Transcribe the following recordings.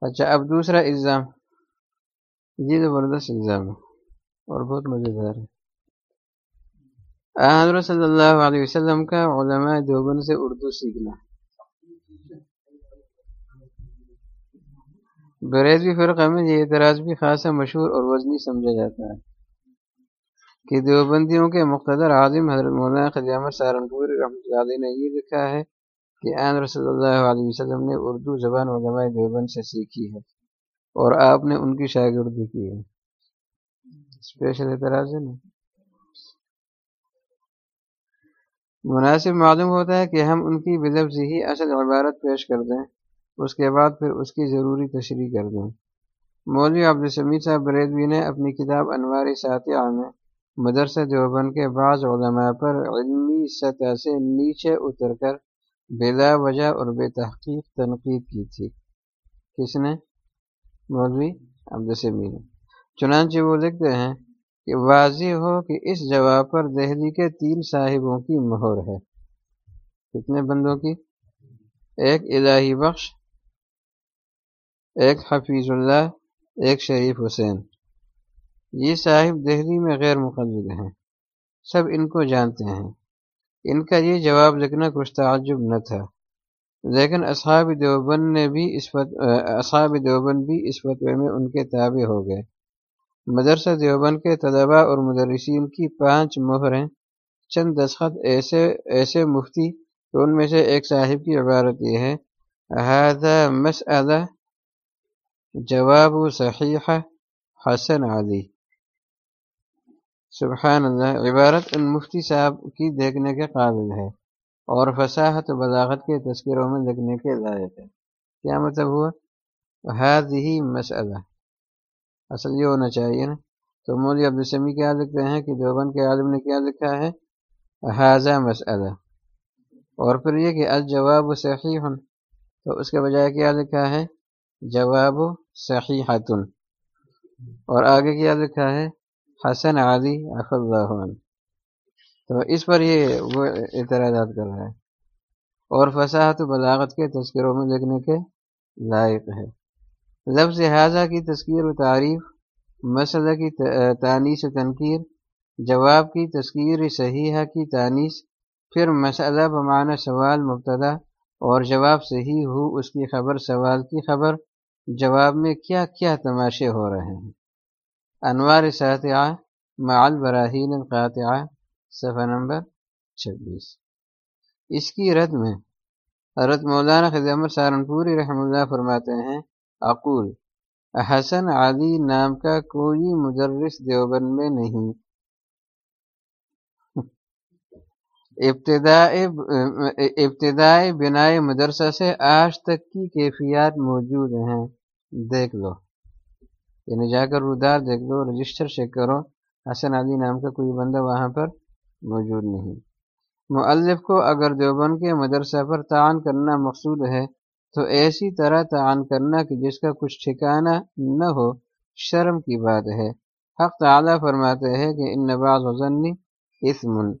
اچھا اب دوسرا الزام یہ زبردست الزام ہے اور بہت مزیدار ہے۔ حضرت صلی اللہ علیہ وسلم کا علماء دیوبند سے اردو سیکھنا۔ بریزوی فرقہ میں، یہ اعتراض بھی خاصا مشہور اور وزنی سمجھا جاتا ہے۔ کہ دیوبندیوں کے مقتدر عظم حضرت مولانا خدیامت سہارنپور رحمۃ اللہ علیہ نے یہ لکھا ہے کہ آن رسول اللہ علیہ وسلم نے اردو زبان علماء دیوبند سے سیکھی ہے اور آپ نے ان کی شاگردی کی ہے۔ اسپیشل اعتراض ہے نا۔ مناسب معلوم ہوتا ہے کہ ہم ان کی بلفظ ہی اصل عبارت پیش کر دیں، اس کے بعد پھر اس کی ضروری تشریح کر دیں۔ مولوی عبدالسمی صاحب بریدوی نے اپنی کتاب انوار ساتیہ میں مدرسہ دیوبند کے بعض علماء پر علمی سطح سے نیچے اتر کر بلا وجہ اور بے تحقیق تنقید کی تھی۔ کس نے؟ مولوی عبدالسمی نے چنانچہ وہ لکھتے ہیں کہ واضح ہو کہ اس جواب پر دہلی کے تین صاحبوں کی مہر ہے۔ کتنے بندوں کی؟ ایک الہی بخش، ایک حفیظ اللہ، ایک شریف حسین۔ یہ صاحب دہلی میں غیر مقلد ہیں۔ سب ان کو جانتے ہیں۔ ان کا یہ جواب لکھنا کچھ تعجب نہ تھا۔ لیکن اصحاب دیوبند نے بھی اس اصحاب دیوبند بھی اس فتوے میں ان کے تابع ہو گئے۔ مدرسہ دیوبند کے طلباء اور مدرسین کی پانچ مہریں چند دستخط ایسے ایسے مفتی ان میں سے ایک صاحب کی عبارت یہ ہے مسئلہ جواب صحیح حسن علی سبحان اللہ عبارت ان مفتی صاحب کی دیکھنے کے قابل ہے اور فصاحت و بلاغت کے تذکروں میں لکھنے کے لائق ہے۔ کیا مطلب ہوا؟ حد ہی مسئلہ۔ اصل یہ ہونا چاہیے نا۔ تو مولوی عبدالسمی کیا لکھتے ہیں کہ دیوبند کے عالم نے کیا لکھا ہے؟ حاضہ مسئلہ۔ اور پھر یہ کہ الجواب صحیح۔ تو اس کے بجائے کیا لکھا ہے؟ جواب صحیح اور آگے کیا لکھا ہے؟ حسن علی اف اللہ تو اس پر یہ وہ اعتراضات کر رہا ہے۔ اور فصاحت و بلاغت کے تذکروں میں لکھنے کے لائق ہے۔ لفظ حاضہ کی تذکیر و تعریف، مسئلہ کی تانیس و تنقیر جواب کی تذکیر صحیحہ کی تانیس پھر مسئلہ بمعنی سوال مبتدا اور جواب صحیح ہو اس کی خبر، سوال کی خبر، جواب میں کیا کیا تماشے ہو رہے ہیں۔ انوار ساتعہ مع البراہین القاطعہ صفحہ نمبر چھبیس اس کی رد میں حضرت مولانا خدمت سہارنپوری رحم اللہ فرماتے ہیں، اقول، حسن علی نام کا کوئی مدرس دیوبند میں نہیں۔ ابتدائی بنائے مدرسہ سے آج تک کی کیفیات موجود ہیں۔ دیکھ لو۔ یعنی جا کر رودار دیکھ لو، رجسٹر چیک کرو، حسن علی نام کا کوئی بندہ وہاں پر موجود نہیں۔ مؤلف کو اگر دیوبند کے مدرسہ پر تعان کرنا مقصود ہے، تو ایسی طرح تعان کرنا کہ جس کا کچھ ٹھکانہ نہ ہو، شرم کی بات ہے۔ حق تعالی فرماتے ہیں کہ ان نواز حسنی اسمن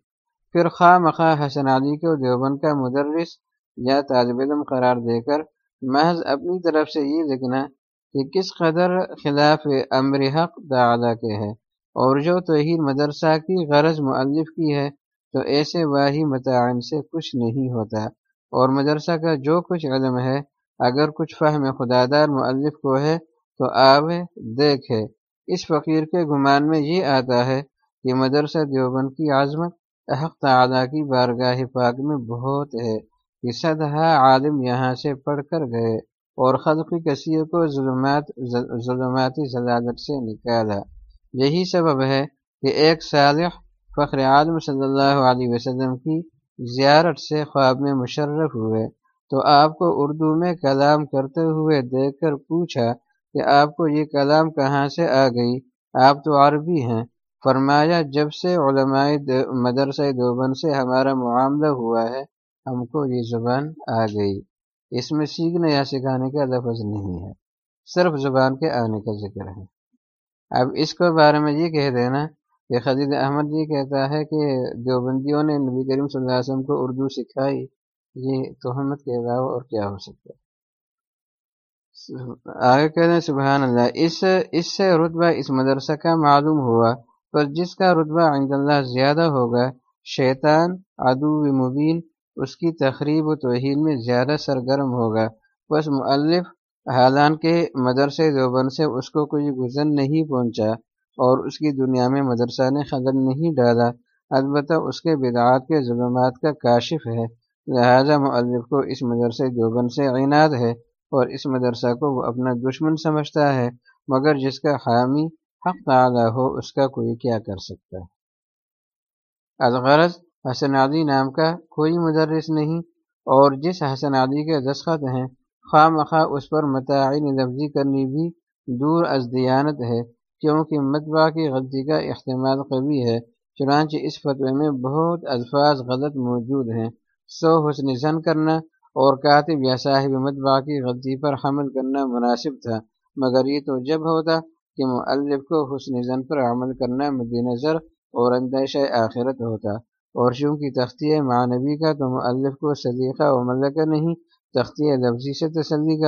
پھر خواہ مخواہ حسن علی کو دیوبند کا مدرس یا طالب علم قرار دے کر محض اپنی طرف سے یہ لکھنا کہ کس قدر خلاف امر حق تعالیٰ کے ہے۔ اور جو توحید مدرسہ کی غرض مؤلف کی ہے، تو ایسے واہی متعین سے کچھ نہیں ہوتا۔ اور مدرسہ کا جو کچھ علم ہے، اگر کچھ فہم خدا دار مؤلف کو ہے، تو آوے دیکھے اس فقیر کے گمان میں یہ آتا ہے کہ مدرسہ دیوبند کی عظمت، حق تعالیٰ کی بارگاہ پاک میں بہت ہے کہ صدہ عالم یہاں سے پڑھ کر گئے۔ اور خلقی کثیر کو ظلمات، ظلماتی ضلالت سے نکالا یہی سبب ہے کہ ایک صالح فخر عالم صلی اللہ علیہ وسلم کی زیارت سے خواب میں مشرف ہوئے۔ تو آپ کو اردو میں کلام کرتے ہوئے دیکھ کر پوچھا کہ آپ کو یہ کلام کہاں سے آ گئی؟ آپ تو عربی ہیں۔ فرمایا، جب سے علماء مدرسہ دوبن سے ہمارا معاملہ ہوا ہے، ہم کو یہ زبان آ گئی۔ اس میں سیکھنے یا سکھانے کا لفظ نہیں ہے، صرف زبان کے آنے کا ذکر ہے۔ اب اس کے بارے میں یہ کہہ دینا کہ خدید احمد یہ کہتا ہے کہ دیوبندیوں نے نبی کریم صلی اللہ علیہ وسلم کو اردو سکھائی، یہ تہمت کے علاوہ اور کیا ہو سکتا ہے؟ آگے کہتے ہیں سبحان اللہ، اس اس سے رتبہ اس مدرسہ کا معلوم ہوا، پر جس کا رتبہ عند اللہ زیادہ ہوگا، شیطان عدو مبین اس کی تقریب و توہین میں زیادہ سرگرم ہوگا۔ بس مؤلف حالان کے مدرسے دیوبند سے اس کو کوئی گزر نہیں پہنچا اور اس کی دنیا میں مدرسہ نے خدم نہیں ڈالا۔ البتہ اس کے بدعات کے ظلمات کا کاشف ہے۔ لہذا مؤلف کو اس مدرسے دیوبند سے عناد ہے اور اس مدرسہ کو وہ اپنا دشمن سمجھتا ہے، مگر جس کا حامی حق تعالی ہو، اس کا کوئی کیا کر سکتا ہے؟ الغرض حسن عدی نام کا کوئی مدرس نہیں اور جس حسن عدی کے دستخط ہیں، خواہ مخواہ اس پر متعین لفظی کرنی بھی دور از دیانت ہے، کیونکہ متبع کی غلطی کا احتمال قوی ہے، چنانچہ اس فتوے میں بہت الفاظ غلط موجود ہیں۔ سو حسن زن کرنا اور کاتب یا صاحب مطبع کی غلطی پر حمل کرنا مناسب تھا، مگر یہ تو جب ہوتا کہ مؤلف کو حسن زن پر عمل کرنا مد نظر اور اندیش آخرت ہوتا۔ اور چونکہ تختی معنوی کا تو مؤلف کو صدیقہ و ملکہ نہیں، تختی لفظی سے تسلی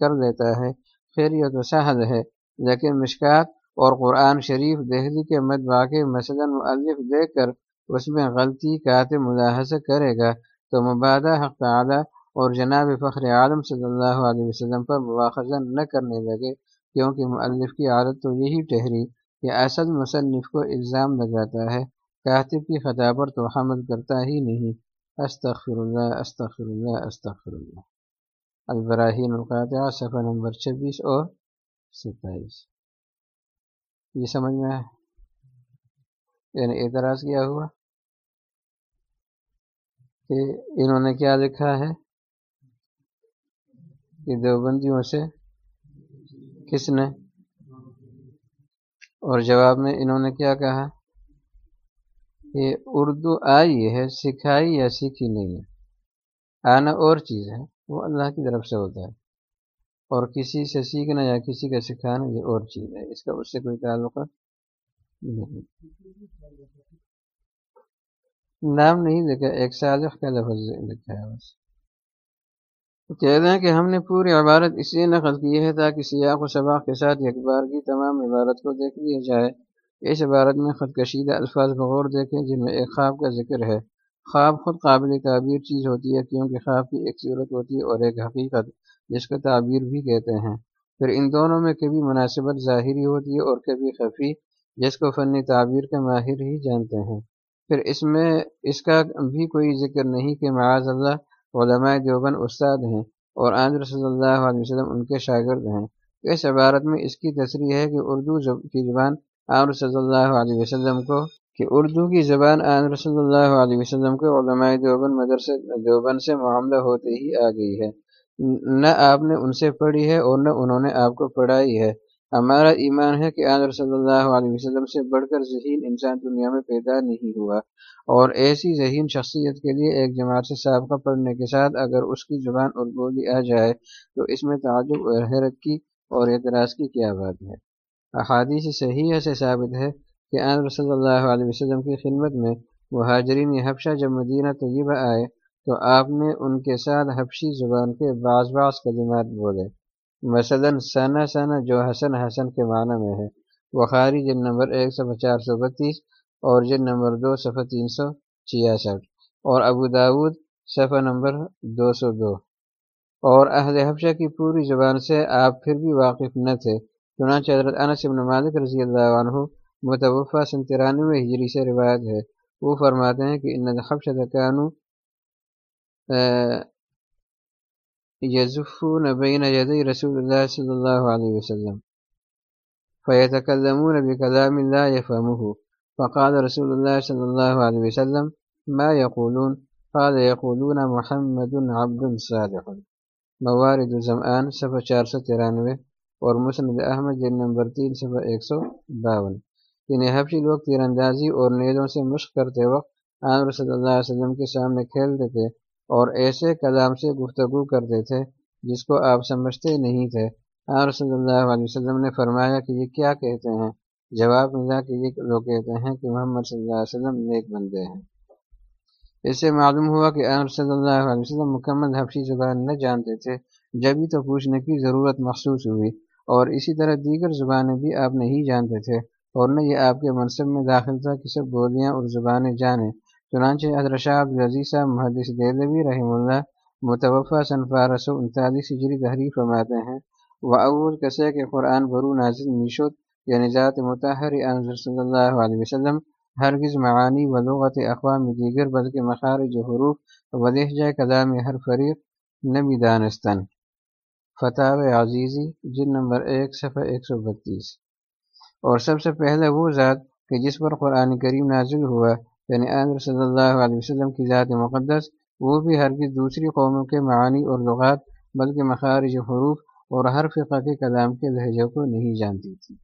کر دیتا ہے۔ خیر، یہ تو سہل ہے۔ لیکن مشکات اور قرآن شریف دہلی کے مطبع کے مثلا مؤلف دیکھ کر اس میں غلطی کاتب ملاحظہ کرے گا۔ تو مبادہ حق تعالی اور جناب فخر عالم صلی اللہ علیہ وسلم پر مواخذہ نہ کرنے لگے، کیونکہ مؤلف کی عادت تو یہی ٹہری کہ اصل مصنف کو الزام لگاتا ہے۔ کاتب کی خطا پر تو حمل کرتا ہی نہیں۔ استغفر اللہ استغفر اللہ استغفر اللہ البراہین القاطعہ، صفحہ نمبر چھبیس اور ستائیس۔ یہ سمجھ میں ہے یعنی اعتراض کیا ہوا کہ انہوں نے کیا لکھا ہے کہ دیوبندیوں سے کس نے اور جواب میں انہوں نے کیا کہا؟ کہ اردو آئی ہے، سکھائی یا سیکھی نہیں ہے۔ آنا اور چیز ہے، وہ اللہ کی طرف سے ہوتا ہے۔ اور کسی سے سیکھنا یا کسی کا سکھانا یہ اور چیز ہے، اس کا اس سے کوئی تعلق نہیں۔ نام نہیں لکھا، ایک صالح کا لفظ لکھا ہے بس۔ کہتے ہیں کہ ہم نے پوری عبارت اس لیے نقل کی ہے تاکہ سیاق و سباق کے ساتھ ایک بار کی تمام عبارت کو دیکھ لیا جائے۔ اس عبارت میں خود کشیدہ الفاظ بغور دیکھیں جن میں ایک خواب کا ذکر ہے۔ خواب خود قابل تعبیر چیز ہوتی ہے کیونکہ خواب کی ایک صورت ہوتی ہے اور ایک حقیقت جس کو تعبیر بھی کہتے ہیں۔ پھر ان دونوں میں کبھی مناسبت ظاہری ہوتی ہے اور کبھی خفی، جس کو فنی تعبیر کے ماہر ہی جانتے ہیں۔ پھر اس میں اس کا بھی کوئی ذکر نہیں کہ معاذ اللہ علماء دیوبند استاد ہیں اور آج صلی اللہ علیہ وسلم ان کے شاگرد ہیں۔ اس عبارت میں اس کی تصریح ہے کہ اردو کی زبان عامر صلی اللہ علیہ وسلم کو کہ اردو کی زبان عامر صلی اللہ علیہ وسلم کو علماء دیوبند مدرسے دیوبند سے معاملہ ہوتے ہی آ گئی ہے۔ نہ آپ نے ان سے پڑھی ہے اور نہ انہوں نے آپ کو پڑھائی ہے۔ ہمارا ایمان ہے کہ آج صلی اللہ علیہ وسلم سے بڑھ کر ذہین انسان دنیا میں پیدا نہیں ہوا۔ اور ایسی ذہین شخصیت کے لیے ایک جماعت سے سابقہ پڑھنے کے ساتھ اگر اس کی زبان اور بولی آ جائے تو اس میں تعجب اور حیرت کی اور اعتراض کی کیا بات ہے۔ احادیث صحیح سے ثابت ہے کہ آن صلی اللہ علیہ وسلم کی خدمت میں مہاجرین حفشہ جب مدینہ طیبہ آئے تو آپ نے ان کے ساتھ حفشی زبان کے بعض بعض کلمات بولے۔ مثلا ثنا ثنا جو حسن حسن کے معنی میں ہے۔ بخاری جن نمبر ایک صفحہ چار سو بتیس اور جن نمبر دو صفحہ تین سو چھیاسٹھ اور ابو داود صفحہ نمبر دو سو دو۔ اور اہل حفشہ کی پوری زبان سے آپ پھر بھی واقف نہ تھے۔ چنانچہ حضرت انس بن مالک رضی اللہ عنہ متوفہ سن ترانوے ہجری سے روایت ہے۔ وہ فرماتے ہیں کہ ان حفشہ کانو يزفون بين يدي رسول الله صلى الله عليه وسلم فيتكلمون بكلام لا يفهمه فقال رسول الله صلى الله عليه وسلم، ما يقولون قال يقولون محمد عبد صالح موارد زمان صفحہ چار سو ترانوے۔ اور مسند احمد جن نمبر تین صفحہ ایک سو باون۔ انہیں حفشی لوگ تیر اندازی اور نیلوں سے مشق کرتے وقت عامر صلی اللہ علیہ وسلم کے سامنے کھیلتے تھے اور ایسے کلام سے گفتگو کرتے تھے جس کو آپ سمجھتے نہیں تھے۔ اور صلی اللہ علیہ وسلم نے فرمایا کہ یہ کیا کہتے ہیں؟ جواب ملا کہ یہ لوگ کہتے ہیں کہ محمد صلی اللہ علیہ وسلم نیک بندے ہیں۔ اس سے معلوم ہوا کہ عامر صلی اللہ علیہ وسلم مکمل حفشی زبان نہ جانتے تھے۔ جب ہی تو پوچھنے کی ضرورت محسوس ہوئی۔ اور اسی طرح دیگر زبانیں بھی آپ نہیں جانتے تھے اور نہ یہ آپ کے منصب میں داخل تھا کہ سب بولیاں اور زبانیں جانیں۔ چنانچہ حضرت شاہ عبدالعزیز صاحب محدث دہلوی رحم اللہ متوفہ سن پارہ سو انتالیس ہجری تحریر فرماتے ہیں و اول کسے کے قرآن برو نازل میشد یعنی ذات متحر صلی اللہ علیہ وسلم، ہرگز معانی و لغت اقوام دیگر بلکہ مخارج حروف و لہجہ کلام ہر فریق نبی دانستن فتح عزیزی جن نمبر ایک، صفحہ ایک سو بتیس۔ اور سب سے پہلے وہ ذات کہ جس پر قرآن کریم نازل ہوا یعنی عامر صلی اللہ علیہ وسلم کی ذات مقدس، وہ بھی ہرگز دوسری قوموں کے معانی اور لغات، بلکہ مخارج حروف اور ہر فقہ کے کلام کے لہجوں کو نہیں جانتی تھی۔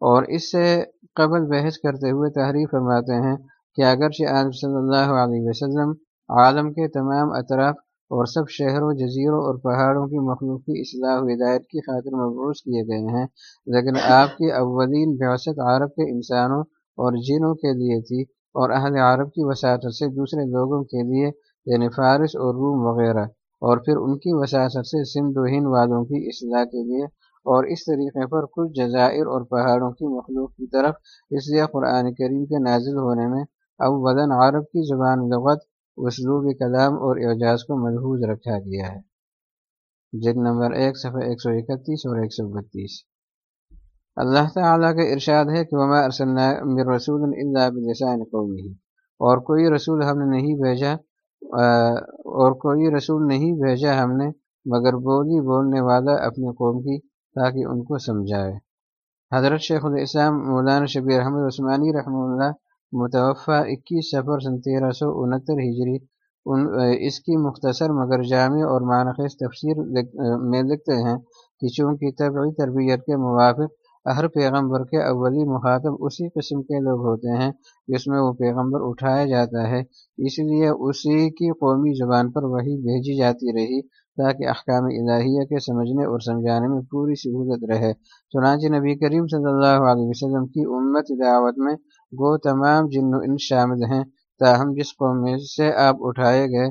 اور اس سے قبل بحث کرتے ہوئے تحریر فرماتے ہیں کہ اگرچہ عالم صلی اللہ علیہ وسلم عالم کے تمام اطراف اور سب شہروں، جزیروں اور پہاڑوں کی مخلوق کی اصلاح و ہدایت کی خاطر مبعوث کیے گئے ہیں۔ لیکن آپ کی اولین بیوست عرب کے انسانوں اور جنوں کے لیے تھی اور اہل عرب کی وساطت سے دوسرے لوگوں کے لیے یعنی فارس اور روم وغیرہ۔ اور پھر ان کی وساثت سے سندھ و ہند والوں کی اصلاح کے لیے۔ اور اس طریقے پر کچھ جزائر اور پہاڑوں کی مخلوق کی طرف اس لیے قرآن کریم کے نازل ہونے میں اب عرب کی زبان لغت اسلوب کلام اور اعجاز کو محفوظ رکھا گیا ہے۔ جن نمبر ایک، صفحہ ایک سو اکتیس اور ایک سو بتیس۔ اللہ تعالیٰ کا ارشاد ہے کہ وما رسول اللہ بلسان قومی اور کوئی رسول ہم نے نہیں بھیجا اور کوئی رسول نہیں بھیجا ہم نے، مگر بولی بولنے والا اپنی قوم کی تاکہ ان کو سمجھائے۔ حضرت شیخ الاسلام مولانا شبیر احمد عثمانی رحمہ اللہ متوفع اکیس سفر سن تیرہ سو انہتر ہجری، ان اس کی مختصر مگر جامع اور معنخیز تفسیر میں لکھتے ہیں کہ چونکہ طبعی تربیت کے موافق ہر پیغمبر کے اولی مخاطب اسی قسم کے لوگ ہوتے ہیں جس میں وہ پیغمبر اٹھایا جاتا ہے، اس لیے اسی کی قومی زبان پر وہی بھیجی جاتی رہی تاکہ احکام الہیہ کے سمجھنے اور سمجھانے میں پوری سہولت رہے۔ چنانچہ نبی کریم صلی اللہ علیہ وسلم کی امت دعوت میں وہ تمام جن شامل ہیں، تاہم جس قوم میں سے آپ اٹھائے گئے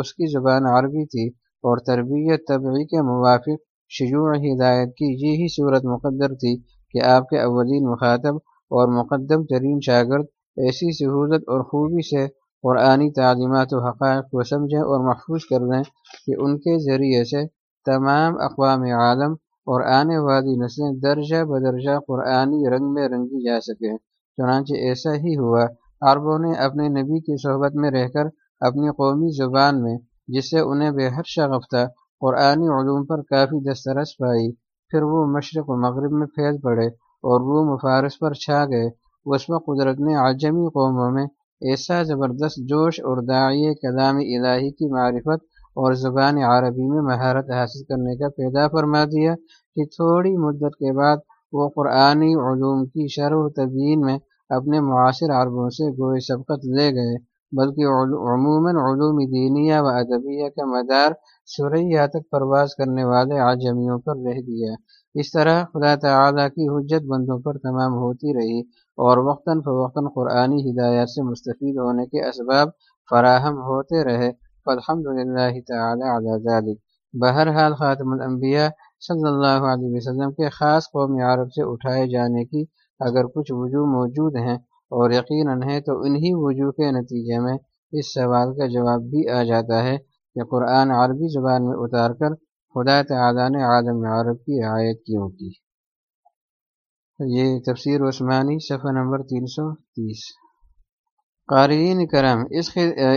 اس کی زبان عربی تھی اور تربیت طبعی کے موافق شجوع ہدایت کی یہی صورت مقدر تھی کہ آپ کے اولین مخاطب اور مقدم ترین شاگرد ایسی سہولت اور خوبی سے قرآنی تعلیمات و حقائق کو سمجھیں اور محفوظ کر دیں کہ ان کے ذریعے سے تمام اقوام عالم اور آنے والی نسلیں درجہ بدرجہ قرآنی رنگ میں رنگی جا سکیں۔ چنانچہ ایسا ہی ہوا۔ عربوں نے اپنے نبی کی صحبت میں رہ کر اپنی قومی زبان میں، جس سے انہیں بے حد شغف تھا، قرآنی علوم پر کافی دسترس پائی۔ پھر وہ مشرق و مغرب میں پھیل پڑے اور روم و فارس پر چھا گئے۔ اس میں قدرت نے عجمی قوموں میں ایسا زبردست جوش اور داعی کلام الہی کی معرفت اور زبان عربی میں مہارت حاصل کرنے کا پیدا فرما دیا کہ تھوڑی مدت کے بعد وہ قرآنی علوم کی شرح و تبیین میں اپنے معاصر عربوں سے گوئے سبقت لے گئے، بلکہ عموماً علوم دینیہ و ادبیہ کا مدار سوریا تک پرواز کرنے والے آجمیوں پر رہ دیا اس طرح خدا تعالیٰ کی حجت بندوں پر تمام ہوتی رہی اور وقتاً فوقتاً قرآنی ہدایات سے مستفید ہونے کے اسباب فراہم ہوتے رہے۔ الحمد للہ تعالیٰ ذالک بہرحال خاتم الانبیاء صلی اللہ علیہ وسلم کے خاص قوم عرب سے اٹھائے جانے کی اگر کچھ وجوہ موجود ہیں اور یقیناً ہے تو انہی وجوہ کے نتیجے میں اس سوال کا جواب بھی آ جاتا ہے کہ قرآن عربی زبان میں اتار کر خدا تعالیٰ نے عالم عرب کی رعایت کیوں کی؟ یہ تفسیر عثمانی صفحہ نمبر تین سو تیس۔ قارئین کرم، اس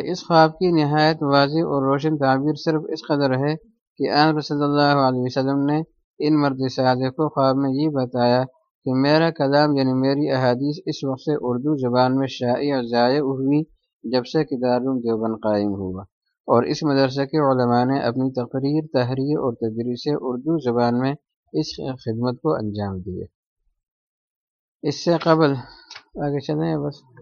اس خواب کی نہایت واضح اور روشن تعبیر صرف اس قدر ہے کہ عام صلی اللہ علیہ وسلم نے ان مرد صادق کو خواب میں یہ بتایا کہ میرا کلام یعنی میری احادیث اس وقت سے اردو زبان میں شائع اور ضائع ہوئی جب سے کتاب دیوبند قائم ہوا اور اس مدرسے کے علماء نے اپنی تقریر، تحریر اور تدریس اردو زبان میں اس خدمت کو انجام دیے اس سے قبل آگے چلیں، بس۔